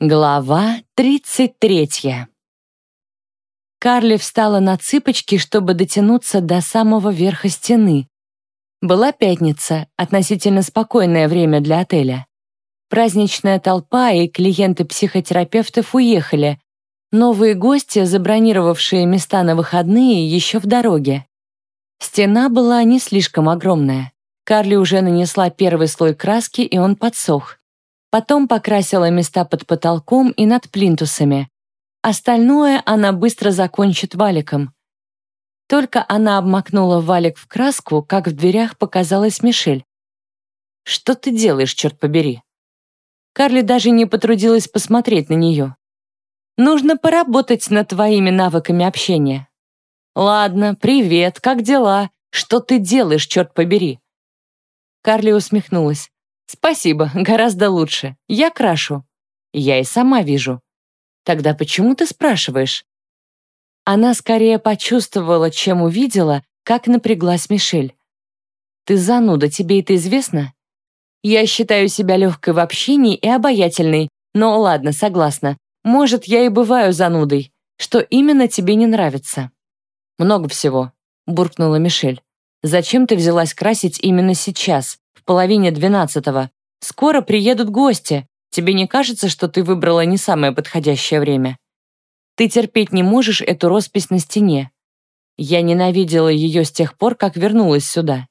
Глава 33 Карли встала на цыпочки, чтобы дотянуться до самого верха стены. Была пятница, относительно спокойное время для отеля. Праздничная толпа и клиенты психотерапевтов уехали. Новые гости, забронировавшие места на выходные, еще в дороге. Стена была не слишком огромная. Карли уже нанесла первый слой краски, и он подсох. Потом покрасила места под потолком и над плинтусами. Остальное она быстро закончит валиком. Только она обмакнула валик в краску, как в дверях показалась Мишель. «Что ты делаешь, черт побери?» Карли даже не потрудилась посмотреть на нее. «Нужно поработать над твоими навыками общения». «Ладно, привет, как дела? Что ты делаешь, черт побери?» Карли усмехнулась. «Спасибо, гораздо лучше. Я крашу». «Я и сама вижу». «Тогда почему ты спрашиваешь?» Она скорее почувствовала, чем увидела, как напряглась Мишель. «Ты зануда, тебе это известно?» «Я считаю себя легкой в общении и обаятельной, но ладно, согласна. Может, я и бываю занудой. Что именно тебе не нравится?» «Много всего», — буркнула Мишель. «Зачем ты взялась красить именно сейчас? Половине двенадцатого. Скоро приедут гости. Тебе не кажется, что ты выбрала не самое подходящее время? Ты терпеть не можешь эту роспись на стене. Я ненавидела ее с тех пор, как вернулась сюда.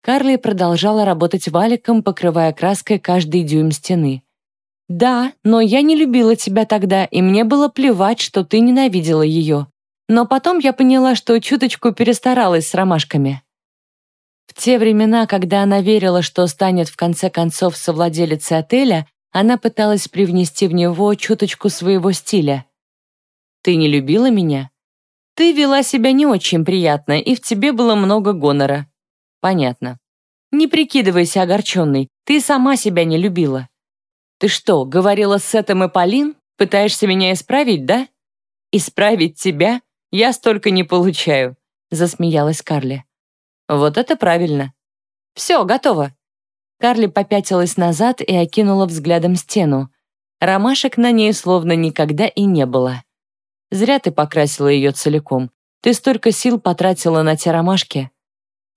Карли продолжала работать валиком, покрывая краской каждый дюйм стены. «Да, но я не любила тебя тогда, и мне было плевать, что ты ненавидела ее. Но потом я поняла, что чуточку перестаралась с ромашками. В те времена, когда она верила, что станет в конце концов совладелицей отеля, она пыталась привнести в него чуточку своего стиля. «Ты не любила меня?» «Ты вела себя не очень приятно, и в тебе было много гонора». «Понятно. Не прикидывайся огорченной, ты сама себя не любила». «Ты что, говорила с Сетом и Полин? Пытаешься меня исправить, да?» «Исправить тебя? Я столько не получаю», — засмеялась Карли. Вот это правильно. Все, готово. Карли попятилась назад и окинула взглядом стену. Ромашек на ней словно никогда и не было. Зря ты покрасила ее целиком. Ты столько сил потратила на те ромашки.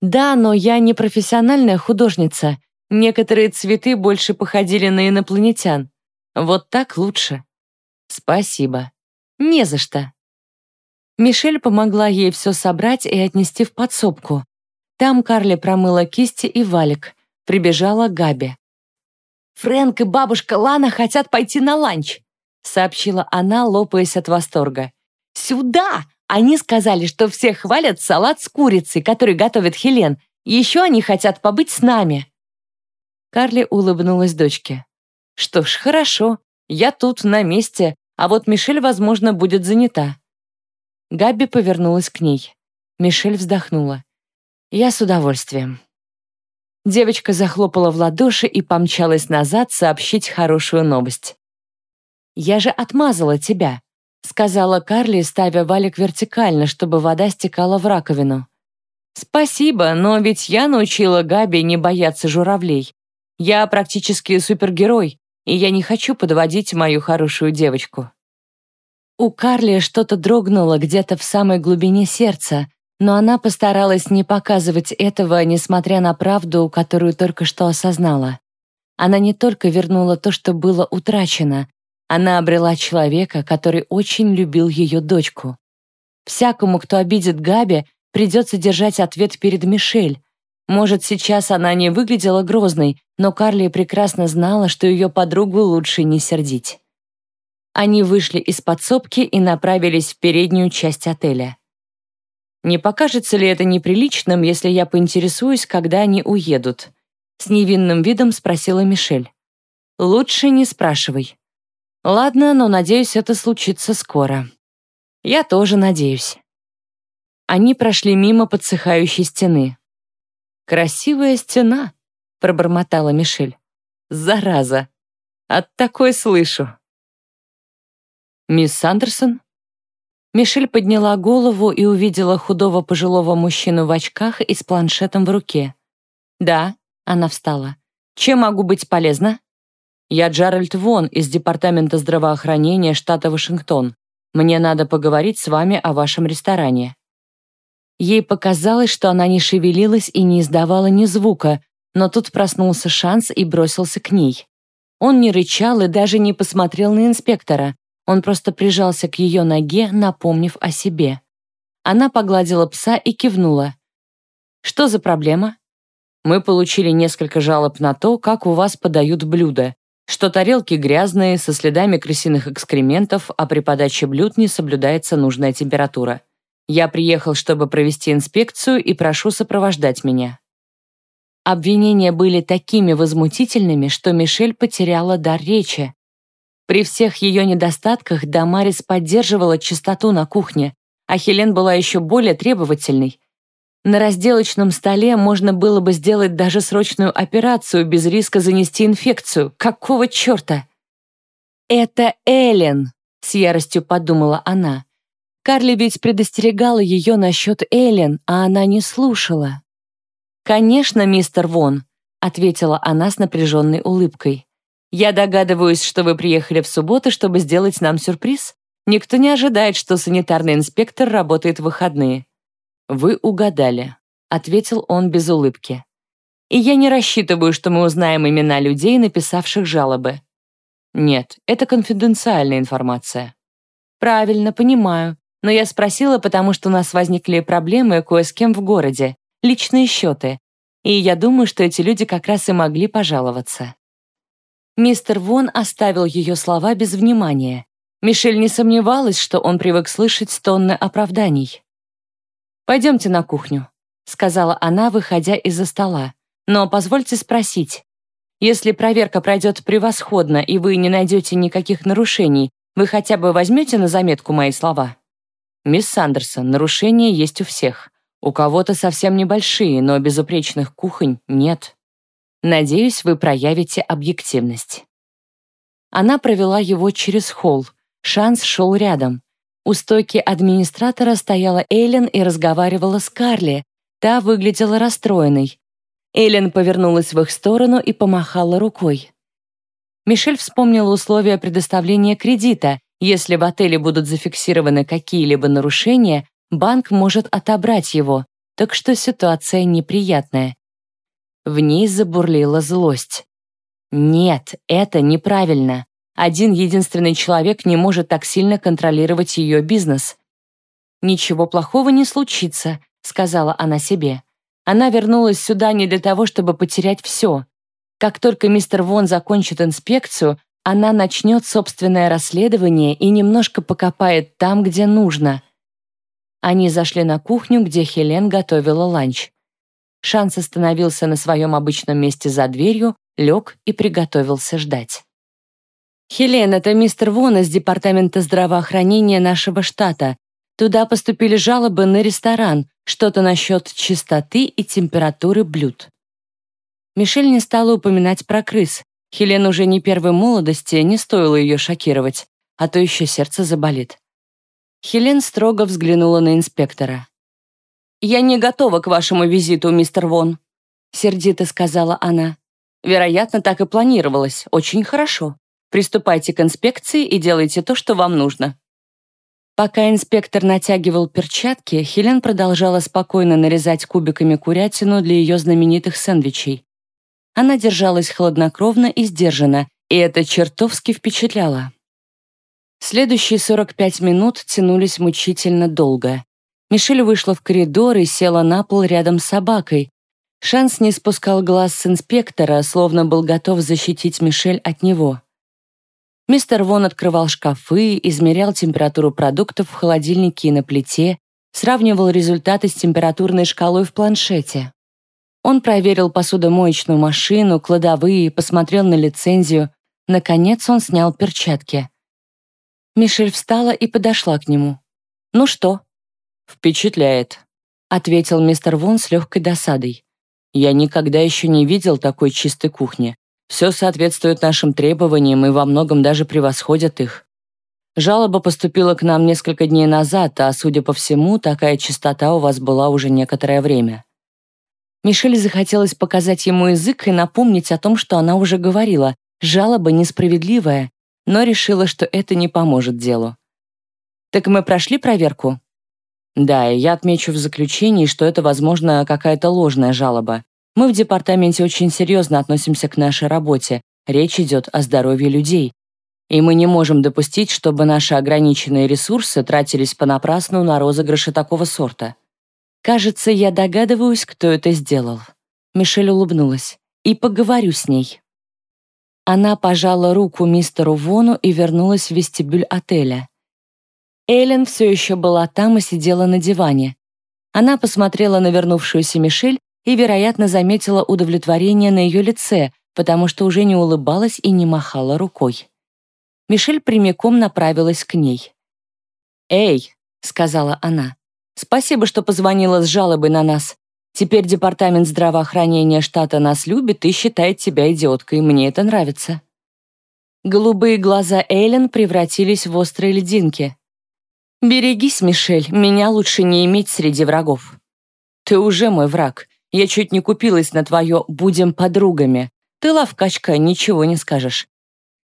Да, но я не профессиональная художница. Некоторые цветы больше походили на инопланетян. Вот так лучше. Спасибо. Не за что. Мишель помогла ей все собрать и отнести в подсобку. Там Карли промыла кисти и валик. Прибежала Габи. «Фрэнк и бабушка Лана хотят пойти на ланч», сообщила она, лопаясь от восторга. «Сюда! Они сказали, что все хвалят салат с курицей, который готовит Хелен. Еще они хотят побыть с нами». Карли улыбнулась дочке. «Что ж, хорошо. Я тут, на месте, а вот Мишель, возможно, будет занята». Габи повернулась к ней. Мишель вздохнула. Я с удовольствием. Девочка захлопала в ладоши и помчалась назад сообщить хорошую новость. «Я же отмазала тебя», — сказала Карли, ставя валик вертикально, чтобы вода стекала в раковину. «Спасибо, но ведь я научила Габи не бояться журавлей. Я практически супергерой, и я не хочу подводить мою хорошую девочку». У Карли что-то дрогнуло где-то в самой глубине сердца, но она постаралась не показывать этого, несмотря на правду, которую только что осознала. Она не только вернула то, что было утрачено, она обрела человека, который очень любил ее дочку. Всякому, кто обидит Габи, придется держать ответ перед Мишель. Может, сейчас она не выглядела грозной, но Карли прекрасно знала, что ее подругу лучше не сердить. Они вышли из подсобки и направились в переднюю часть отеля. Не покажется ли это неприличным, если я поинтересуюсь, когда они уедут?» С невинным видом спросила Мишель. «Лучше не спрашивай». «Ладно, но надеюсь, это случится скоро». «Я тоже надеюсь». Они прошли мимо подсыхающей стены. «Красивая стена», — пробормотала Мишель. «Зараза! От такой слышу». «Мисс Сандерсон?» Мишель подняла голову и увидела худого пожилого мужчину в очках и с планшетом в руке. «Да», — она встала. «Чем могу быть полезна?» Я Джеральд Вон из Департамента здравоохранения штата Вашингтон. Мне надо поговорить с вами о вашем ресторане». Ей показалось, что она не шевелилась и не издавала ни звука, но тут проснулся шанс и бросился к ней. Он не рычал и даже не посмотрел на инспектора. Он просто прижался к ее ноге, напомнив о себе. Она погладила пса и кивнула. «Что за проблема?» «Мы получили несколько жалоб на то, как у вас подают блюда, что тарелки грязные, со следами крысиных экскрементов, а при подаче блюд не соблюдается нужная температура. Я приехал, чтобы провести инспекцию и прошу сопровождать меня». Обвинения были такими возмутительными, что Мишель потеряла дар речи. При всех ее недостатках Дамарис поддерживала чистоту на кухне, а Хелен была еще более требовательной. На разделочном столе можно было бы сделать даже срочную операцию без риска занести инфекцию. Какого черта? «Это Эллен», — с яростью подумала она. Карли ведь предостерегала ее насчет Эллен, а она не слушала. «Конечно, мистер Вон», — ответила она с напряженной улыбкой. «Я догадываюсь, что вы приехали в субботу, чтобы сделать нам сюрприз. Никто не ожидает, что санитарный инспектор работает в выходные». «Вы угадали», — ответил он без улыбки. «И я не рассчитываю, что мы узнаем имена людей, написавших жалобы». «Нет, это конфиденциальная информация». «Правильно, понимаю. Но я спросила, потому что у нас возникли проблемы кое с кем в городе, личные счеты. И я думаю, что эти люди как раз и могли пожаловаться». Мистер Вон оставил ее слова без внимания. Мишель не сомневалась, что он привык слышать тонны оправданий. «Пойдемте на кухню», — сказала она, выходя из-за стола. «Но позвольте спросить. Если проверка пройдет превосходно и вы не найдете никаких нарушений, вы хотя бы возьмете на заметку мои слова?» «Мисс Сандерсон, нарушения есть у всех. У кого-то совсем небольшие, но безупречных кухонь нет. Надеюсь, вы проявите объективность». Она провела его через холл. Шанс шел рядом. У стойки администратора стояла Эйлен и разговаривала с Карли. Та выглядела расстроенной. Эйлен повернулась в их сторону и помахала рукой. Мишель вспомнила условия предоставления кредита. Если в отеле будут зафиксированы какие-либо нарушения, банк может отобрать его, так что ситуация неприятная. В ней забурлила злость. Нет, это неправильно. Один единственный человек не может так сильно контролировать ее бизнес. «Ничего плохого не случится», — сказала она себе. Она вернулась сюда не для того, чтобы потерять все. Как только мистер Вон закончит инспекцию, она начнет собственное расследование и немножко покопает там, где нужно. Они зашли на кухню, где Хелен готовила ланч. Шанс остановился на своем обычном месте за дверью, лег и приготовился ждать. «Хелен, это мистер Вон из Департамента здравоохранения нашего штата. Туда поступили жалобы на ресторан, что-то насчет чистоты и температуры блюд». Мишель не стала упоминать про крыс. Хелен уже не первой молодости, не стоило ее шокировать, а то еще сердце заболит. Хелен строго взглянула на инспектора. «Я не готова к вашему визиту, мистер Вон», — сердито сказала она. «Вероятно, так и планировалось. Очень хорошо. Приступайте к инспекции и делайте то, что вам нужно». Пока инспектор натягивал перчатки, Хелен продолжала спокойно нарезать кубиками курятину для ее знаменитых сэндвичей. Она держалась хладнокровно и сдержанно, и это чертовски впечатляло. Следующие 45 минут тянулись мучительно долго. Мишель вышла в коридор и села на пол рядом с собакой. Шанс не спускал глаз с инспектора, словно был готов защитить Мишель от него. Мистер Вон открывал шкафы, измерял температуру продуктов в холодильнике и на плите, сравнивал результаты с температурной шкалой в планшете. Он проверил посудомоечную машину, кладовые, посмотрел на лицензию. Наконец он снял перчатки. Мишель встала и подошла к нему. «Ну что?» «Впечатляет», — ответил мистер Вон с легкой досадой. «Я никогда еще не видел такой чистой кухни. Все соответствует нашим требованиям и во многом даже превосходят их. Жалоба поступила к нам несколько дней назад, а, судя по всему, такая чистота у вас была уже некоторое время». Мишель захотелось показать ему язык и напомнить о том, что она уже говорила. Жалоба несправедливая, но решила, что это не поможет делу. «Так мы прошли проверку?» «Да, и я отмечу в заключении, что это, возможно, какая-то ложная жалоба. Мы в департаменте очень серьезно относимся к нашей работе. Речь идет о здоровье людей. И мы не можем допустить, чтобы наши ограниченные ресурсы тратились понапрасну на розыгрыши такого сорта. Кажется, я догадываюсь, кто это сделал. Мишель улыбнулась. И поговорю с ней. Она пожала руку мистеру Вону и вернулась в вестибюль отеля. Эллен все еще была там и сидела на диване. Она посмотрела на вернувшуюся Мишель и, вероятно, заметила удовлетворение на ее лице, потому что уже не улыбалась и не махала рукой. Мишель прямиком направилась к ней. «Эй», — сказала она, — «спасибо, что позвонила с жалобой на нас. Теперь департамент здравоохранения штата нас любит и считает тебя идиоткой, мне это нравится». Голубые глаза Эйлен превратились в острые льдинки. «Берегись, Мишель, меня лучше не иметь среди врагов». «Ты уже мой враг. Я чуть не купилась на твое «будем подругами». Ты ловкачка, ничего не скажешь.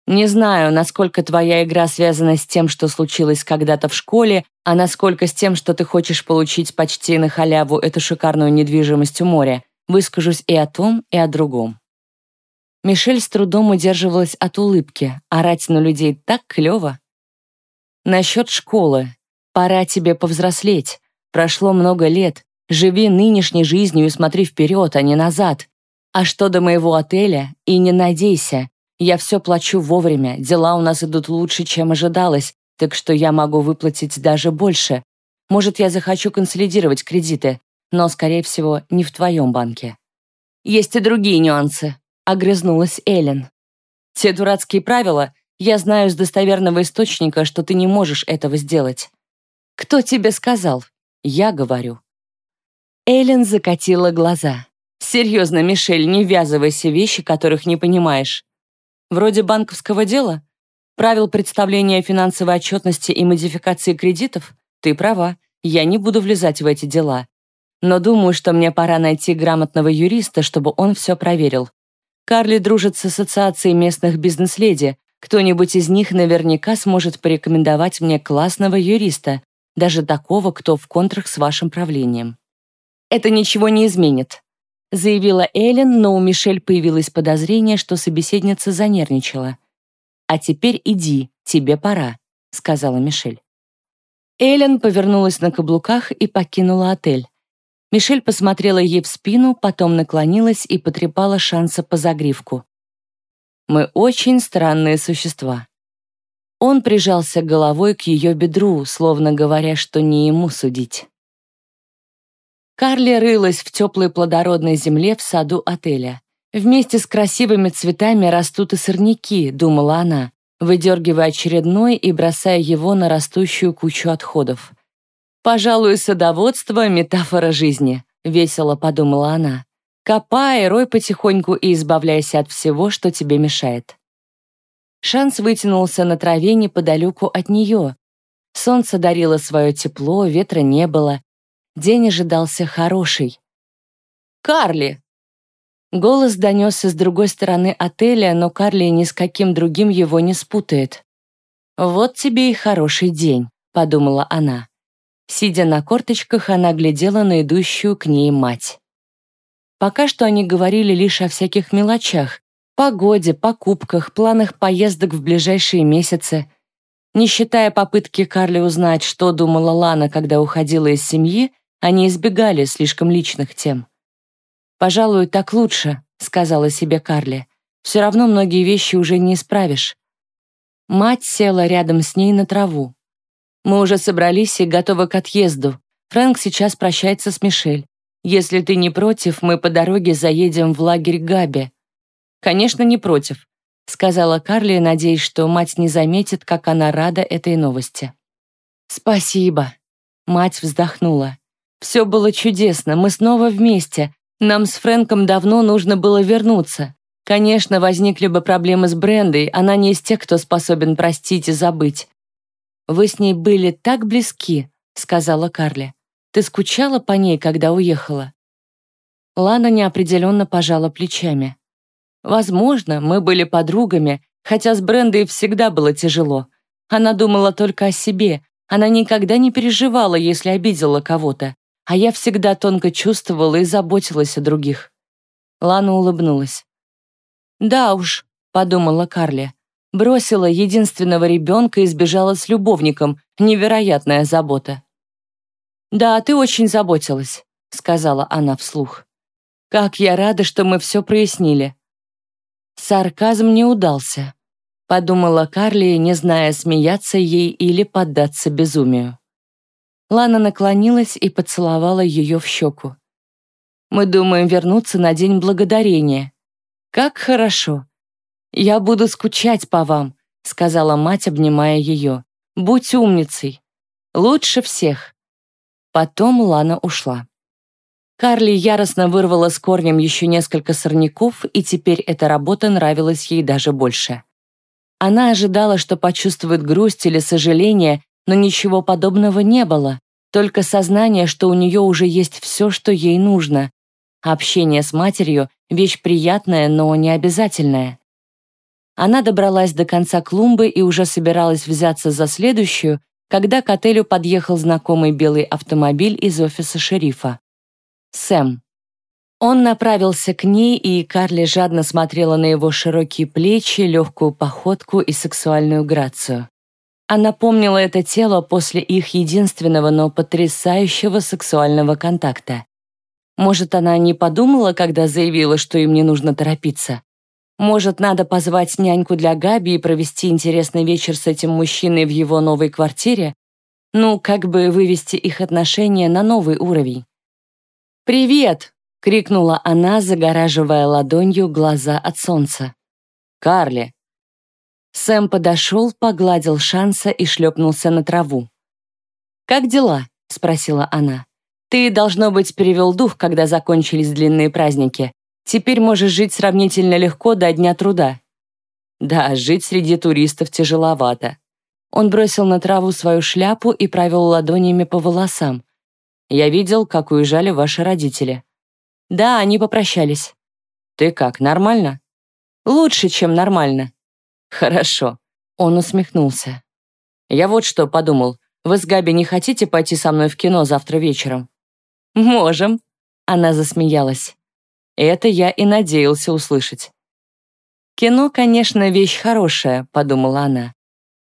Не знаю, насколько твоя игра связана с тем, что случилось когда-то в школе, а насколько с тем, что ты хочешь получить почти на халяву эту шикарную недвижимость у моря. Выскажусь и о том, и о другом. Мишель с трудом удерживалась от улыбки. Орать на людей так клёво. Насчет школы. Пора тебе повзрослеть. Прошло много лет. Живи нынешней жизнью и смотри вперед, а не назад. А что до моего отеля, и не надейся. Я все плачу вовремя, дела у нас идут лучше, чем ожидалось, так что я могу выплатить даже больше. Может, я захочу консолидировать кредиты, но, скорее всего, не в твоем банке. Есть и другие нюансы, огрызнулась Эллен. Те дурацкие правила, я знаю с достоверного источника, что ты не можешь этого сделать. Кто тебе сказал? Я говорю. Эллен закатила глаза. Серьезно, Мишель, не ввязывайся в вещи, которых не понимаешь. Вроде банковского дела? Правил представления финансовой отчетности и модификации кредитов? Ты права, я не буду влезать в эти дела. Но думаю, что мне пора найти грамотного юриста, чтобы он все проверил. Карли дружит с ассоциацией местных бизнес-леди. Кто-нибудь из них наверняка сможет порекомендовать мне классного юриста, даже такого, кто в контрах с вашим правлением. Это ничего не изменит заявила Эллен, но у Мишель появилось подозрение, что собеседница занервничала. «А теперь иди, тебе пора», — сказала Мишель. Эллен повернулась на каблуках и покинула отель. Мишель посмотрела ей в спину, потом наклонилась и потрепала шанса по загривку. «Мы очень странные существа». Он прижался головой к ее бедру, словно говоря, что не ему судить. Карли рылась в теплой плодородной земле в саду отеля. Вместе с красивыми цветами растут и сорняки, думала она, выдергивая очередной и бросая его на растущую кучу отходов. «Пожалуй, садоводство — метафора жизни», — весело подумала она. «Копай, рой потихоньку и избавляйся от всего, что тебе мешает». Шанс вытянулся на траве неподалеку от нее. Солнце дарило свое тепло, ветра не было, День ожидался хороший. «Карли!» Голос донесся с другой стороны отеля, но Карли ни с каким другим его не спутает. «Вот тебе и хороший день», — подумала она. Сидя на корточках, она глядела на идущую к ней мать. Пока что они говорили лишь о всяких мелочах, погоде, покупках, планах поездок в ближайшие месяцы. Не считая попытки Карли узнать, что думала Лана, когда уходила из семьи, они избегали слишком личных тем. «Пожалуй, так лучше», — сказала себе Карли. «Все равно многие вещи уже не исправишь». Мать села рядом с ней на траву. «Мы уже собрались и готовы к отъезду. Фрэнк сейчас прощается с Мишель. Если ты не против, мы по дороге заедем в лагерь Габи». «Конечно, не против», — сказала Карли, надеясь, что мать не заметит, как она рада этой новости. «Спасибо», — мать вздохнула. Все было чудесно, мы снова вместе. Нам с Фрэнком давно нужно было вернуться. Конечно, возникли бы проблемы с Брендой, она не из тех, кто способен простить и забыть. «Вы с ней были так близки», — сказала Карли. «Ты скучала по ней, когда уехала?» Лана неопределенно пожала плечами. Возможно, мы были подругами, хотя с Брендой всегда было тяжело. Она думала только о себе, она никогда не переживала, если обидела кого-то, а я всегда тонко чувствовала и заботилась о других. Лана улыбнулась. «Да уж», — подумала Карли, бросила единственного ребенка и сбежала с любовником. Невероятная забота. «Да, ты очень заботилась», — сказала она вслух. «Как я рада, что мы все прояснили». Сарказм не удался, подумала Карли, не зная, смеяться ей или поддаться безумию. Лана наклонилась и поцеловала ее в щеку. «Мы думаем вернуться на День Благодарения. Как хорошо. Я буду скучать по вам», — сказала мать, обнимая ее. «Будь умницей. Лучше всех». Потом Лана ушла. Карли яростно вырвала с корнем еще несколько сорняков, и теперь эта работа нравилась ей даже больше. Она ожидала, что почувствует грусть или сожаление, но ничего подобного не было, только сознание, что у нее уже есть все, что ей нужно. Общение с матерью — вещь приятная, но не обязательная. Она добралась до конца клумбы и уже собиралась взяться за следующую, когда к отелю подъехал знакомый белый автомобиль из офиса шерифа. Сэм. Он направился к ней, и Карли жадно смотрела на его широкие плечи, легкую походку и сексуальную грацию. Она помнила это тело после их единственного, но потрясающего сексуального контакта. Может, она не подумала, когда заявила, что им не нужно торопиться? Может, надо позвать няньку для Габи и провести интересный вечер с этим мужчиной в его новой квартире? Ну, как бы вывести их отношения на новый уровень. «Привет!» — крикнула она, загораживая ладонью глаза от солнца. «Карли!» Сэм подошел, погладил Шанса и шлепнулся на траву. «Как дела?» — спросила она. «Ты, должно быть, перевел дух, когда закончились длинные праздники. Теперь можешь жить сравнительно легко до Дня труда». «Да, жить среди туристов тяжеловато». Он бросил на траву свою шляпу и провел ладонями по волосам. Я видел, как уезжали ваши родители. Да, они попрощались. Ты как, нормально? Лучше, чем нормально. Хорошо. Он усмехнулся. Я вот что подумал. Вы с Габи не хотите пойти со мной в кино завтра вечером? Можем. Она засмеялась. Это я и надеялся услышать. Кино, конечно, вещь хорошая, подумала она.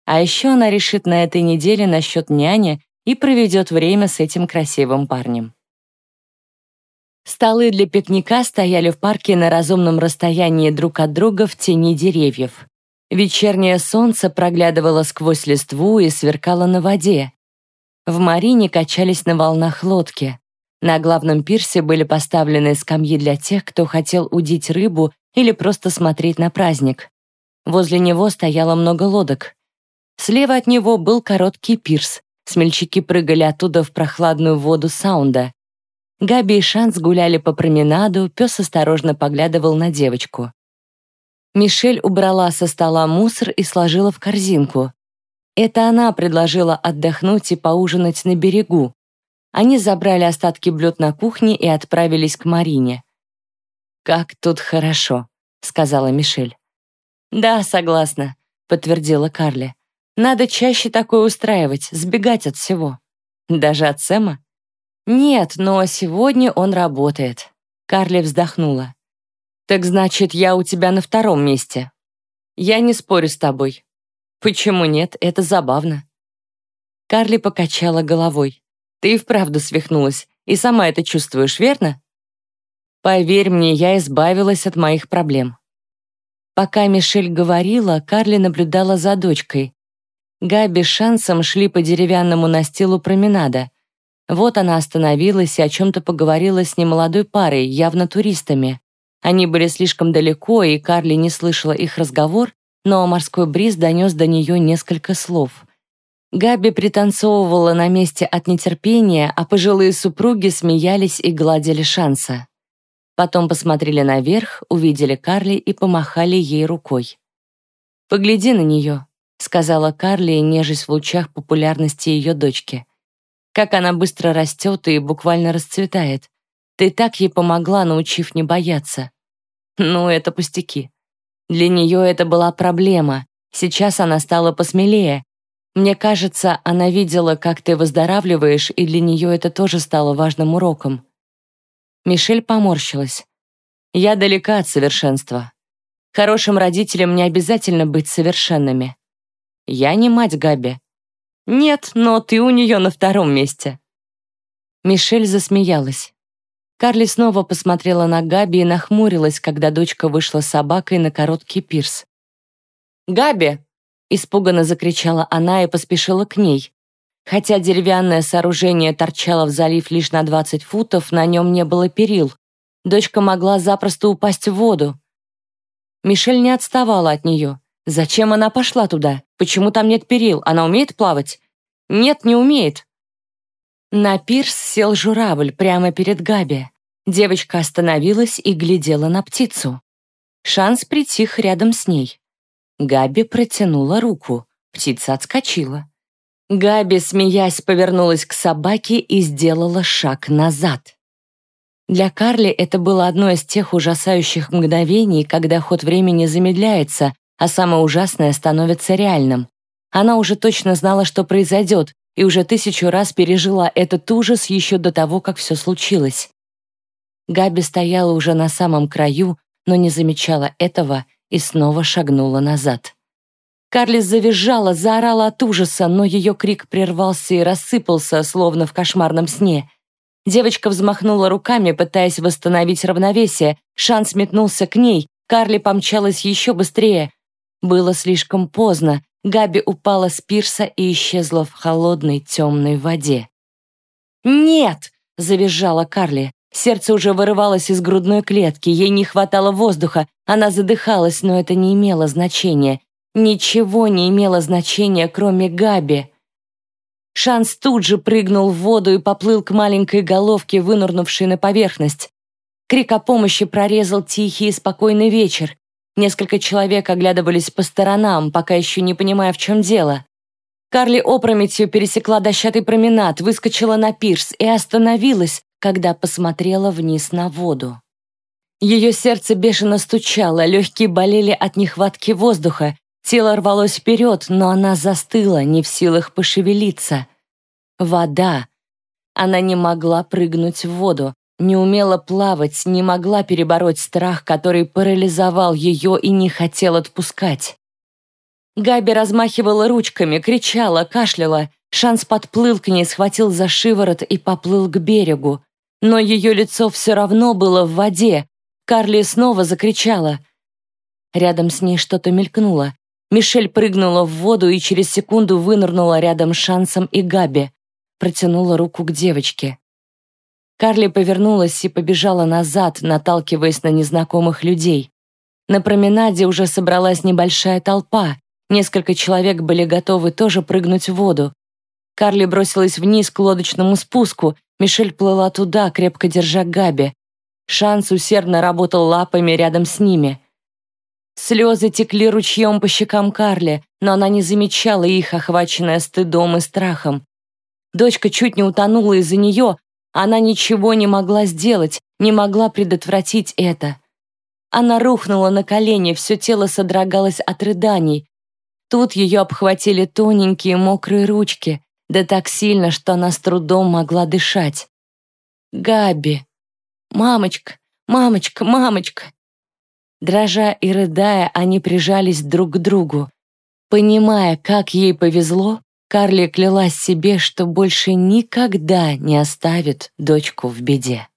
А еще она решит на этой неделе насчет няни и проведет время с этим красивым парнем. Столы для пикника стояли в парке на разумном расстоянии друг от друга в тени деревьев. Вечернее солнце проглядывало сквозь листву и сверкало на воде. В марине качались на волнах лодки. На главном пирсе были поставлены скамьи для тех, кто хотел удить рыбу или просто смотреть на праздник. Возле него стояло много лодок. Слева от него был короткий пирс, Смельчаки прыгали оттуда в прохладную воду саунда. Габи и Шанс гуляли по променаду, пес осторожно поглядывал на девочку. Мишель убрала со стола мусор и сложила в корзинку. Это она предложила отдохнуть и поужинать на берегу. Они забрали остатки блюд на кухне и отправились к Марине. «Как тут хорошо», — сказала Мишель. «Да, согласна», — подтвердила Карли. Надо чаще такое устраивать, сбегать от всего. Даже от Сэма? Нет, но сегодня он работает. Карли вздохнула. Так значит, я у тебя на втором месте. Я не спорю с тобой. Почему нет? Это забавно. Карли покачала головой. Ты и вправду свихнулась, и сама это чувствуешь, верно? Поверь мне, я избавилась от моих проблем. Пока Мишель говорила, Карли наблюдала за дочкой, Габи с Шансом шли по деревянному настилу променада. Вот она остановилась и о чем-то поговорила с немолодой парой, явно туристами. Они были слишком далеко, и Карли не слышала их разговор, но морской бриз донес до нее несколько слов. Габи пританцовывала на месте от нетерпения, а пожилые супруги смеялись и гладили Шанса. Потом посмотрели наверх, увидели Карли и помахали ей рукой. «Погляди на нее», — сказала Карли, нежесть в лучах популярности ее дочки. «Как она быстро растет и буквально расцветает. Ты так ей помогла, научив не бояться». Ну, это пустяки. Для нее это была проблема. Сейчас она стала посмелее. Мне кажется, она видела, как ты выздоравливаешь, и для нее это тоже стало важным уроком. Мишель поморщилась. Я далека от совершенства. Хорошим родителям не обязательно быть совершенными. Я не мать Габи. Нет, но ты у нее на втором месте. Мишель засмеялась. Карли снова посмотрела на Габи и нахмурилась, когда дочка вышла с собакой на короткий пирс. «Габи!» — испуганно закричала она и поспешила к ней. Хотя деревянное сооружение торчало в залив лишь на 20 футов, на нем не было перил. Дочка могла запросто упасть в воду. Мишель не отставала от нее. Зачем она пошла туда? Почему там нет перил? Она умеет плавать? Нет, не умеет. На пирс сел журавль прямо перед Габи. Девочка остановилась и глядела на птицу. Шанс притих рядом с ней. Габи протянула руку. Птица отскочила. Габи, смеясь, повернулась к собаке и сделала шаг назад. Для Карли это было одно из тех ужасающих мгновений, когда ход времени замедляется, а самое ужасное становится реальным. Она уже точно знала, что произойдет, и уже тысячу раз пережила этот ужас еще до того, как все случилось. Габи стояла уже на самом краю, но не замечала этого и снова шагнула назад. Карлис завизжала, заорала от ужаса, но ее крик прервался и рассыпался, словно в кошмарном сне. Девочка взмахнула руками, пытаясь восстановить равновесие. Шанс метнулся к ней. Карли помчалась еще быстрее. Было слишком поздно. Габи упала с пирса и исчезла в холодной темной воде. «Нет!» — завизжала Карли. Сердце уже вырывалось из грудной клетки, ей не хватало воздуха, она задыхалась, но это не имело значения. Ничего не имело значения, кроме Габи. Шанс тут же прыгнул в воду и поплыл к маленькой головке, вынырнувшей на поверхность. Крик о помощи прорезал тихий и спокойный вечер. Несколько человек оглядывались по сторонам, пока еще не понимая, в чем дело. Карли опрометью пересекла дощатый променад, выскочила на пирс и остановилась, когда посмотрела вниз на воду. Ее сердце бешено стучало, легкие болели от нехватки воздуха, тело рвалось вперед, но она застыла, не в силах пошевелиться. Вода. Она не могла прыгнуть в воду, не умела плавать, не могла перебороть страх, который парализовал ее и не хотел отпускать. Габи размахивала ручками, кричала, кашляла. Шанс подплыл к ней, схватил за шиворот и поплыл к берегу. Но ее лицо все равно было в воде. Карли снова закричала. Рядом с ней что-то мелькнуло. Мишель прыгнула в воду и через секунду вынырнула рядом с Шансом и Габи. Протянула руку к девочке. Карли повернулась и побежала назад, наталкиваясь на незнакомых людей. На променаде уже собралась небольшая толпа. Несколько человек были готовы тоже прыгнуть в воду. Карли бросилась вниз к лодочному спуску. Мишель плыла туда, крепко держа Габи. Шанс усердно работал лапами рядом с ними. Слезы текли ручьем по щекам Карли, но она не замечала их, охваченная стыдом и страхом. Дочка чуть не утонула из-за нее, она ничего не могла сделать, не могла предотвратить это. Она рухнула на колени, все тело содрогалось от рыданий. Тут ее обхватили тоненькие мокрые ручки, да так сильно, что она с трудом могла дышать. «Габи! Мамочка! Мамочка! Мамочка!» Дрожа и рыдая, они прижались друг к другу. Понимая, как ей повезло, Карли клялась себе, что больше никогда не оставит дочку в беде.